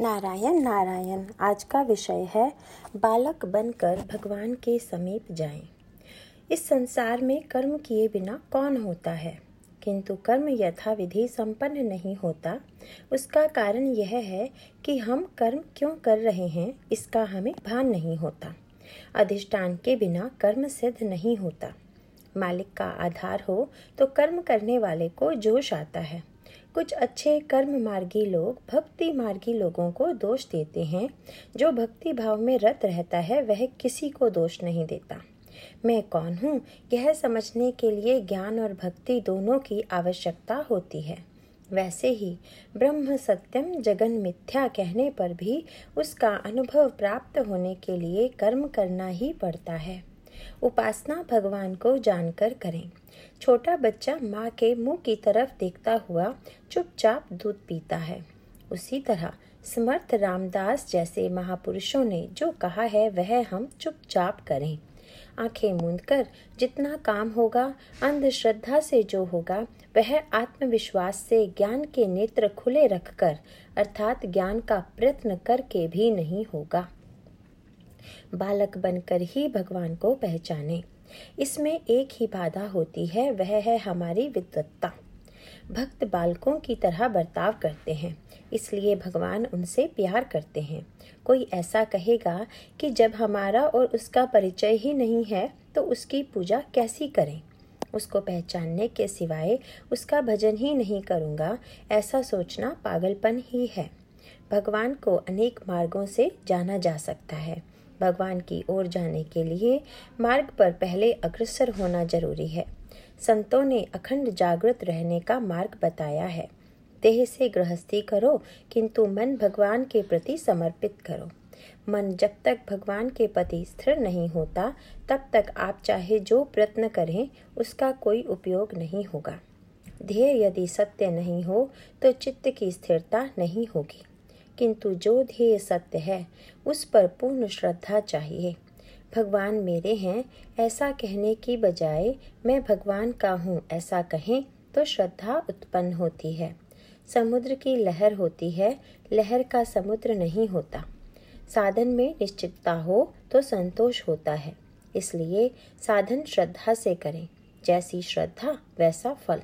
नारायण नारायण, आज का विषय है, बालक बनकर भगवान के समीप जाएँ। इस संसार में कर्म किए बिना कौन होता है? किंतु कर्म यथाविधि संपन्न नहीं होता। उसका कारण यह है कि हम कर्म क्यों कर रहे हैं, इसका हमें भान नहीं होता। अधिष्ठान के बिना कर्म सिद्ध नहीं होता। मालिक का आधार हो तो कर्म करने वाले को जोश आता है। कुछ अच्छे कर्म मार्गी लोग भक्ति मार्गी लोगों को दोष देते हैं। जो भक्ति भाव में रत रहता है, वह किसी को दोष नहीं देता। मैं कौन हूँ? यह समझने के लिए ज्ञान और भक्ति दोनों की आवश्यकता होती है। वैसे ही ब्रह्म सत्यम, जगन मिथ्या कहने पर भी उसका अनुभव प्राप्त होने के लिए कर्म करना ही पड़ता है। उपासना भगवान को जानकर करें। छोटा बच्चा माँ के मुँह की तरफ़ देखता हुआ चुपचाप दूध पीता है। उसी तरह समर्थ रामदास जैसे महापुरुषों ने जो कहा है, वह हम चुपचाप करें। आँखें मूंद कर जितना काम होगा, अंधश्रद्धा से जो होगा, वह आत्मविश्वास से ज्ञान के नेत्र खुले रखकर, अर्थात ज्ञान का प्रयत्न करके भी नहीं होगा। बालक बनकर ही भगवान को पहचाने। इसमें एक ही बाधा होती है, वह है हमारी विद्वत्ता। भक्त बालकों की तरह बर्ताव करते हैं, इसलिए भगवान उनसे प्यार करते हैं। कोई ऐसा कहेगा कि जब हमारा और उसका परिचय ही नहीं है तो उसकी पूजा कैसी करें? उसको पहचानने के सिवाय उसका भजन ही नहीं करूँगा, ऐसा सोचना पागलपन ही है। भगवान को अनेक मार्गों से जाना जा सकता है। भगवान की ओर जाने के लिए मार्ग पर पहले अग्रसर होना ज़रूरी है। संतों ने अखंड जागृत रहने का मार्ग बताया है। देह से गृहस्थी करो, किंतु मन भगवान के प्रति समर्पित करो। मन जब तक भगवान के प्रति स्थिर नहीं होता, तब तक आप चाहे जो प्रयत्न करें, उसका कोई उपयोग नहीं होगा। ध्येय यदि सत्य नहीं हो तो चित्त की स्थिरता नहीं होगी। किंतु जो ध्येय सत्य है, उस पर पूर्ण श्रद्धा चाहिए। भगवान मेरे हैं, ऐसा कहने की बजाय मैं भगवान का हूँ, ऐसा कहें तो श्रद्धा उत्पन्न होती है। समुद्र की लहर होती है, लहर का समुद्र नहीं होता। साधन में निश्चितता हो तो संतोष होता है, इसलिए साधन श्रद्धा से करें, जैसी श्रद्धा वैसा फल।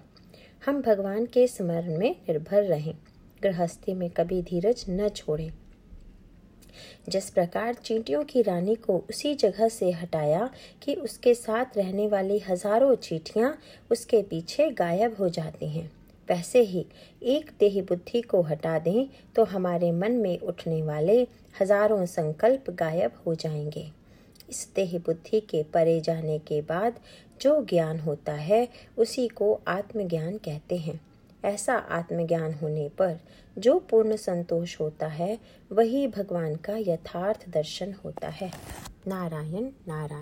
हम भगवान के स्मरण में निर्भर रहें। गृहस्थी में कभी धीरज न छोड़े। जिस प्रकार चींटियों की रानी को उसी जगह से हटाया कि उसके साथ रहने वाली हज़ारों चींटियाँ उसके पीछे गायब हो जाती हैं, वैसे ही एक देह बुद्धि को हटा दें तो हमारे मन में उठने वाले हज़ारों संकल्प गायब हो जाएँगे। इस देह बुद्धि के परे जाने के बाद जो ज्ञान होता है उसी को आत्मज्ञान कहते हैं। ऐसा आत्मज्ञान होने पर जो पूर्ण संतोष होता है, वही भगवान का यथार्थ दर्शन होता है। नारायण नारायण।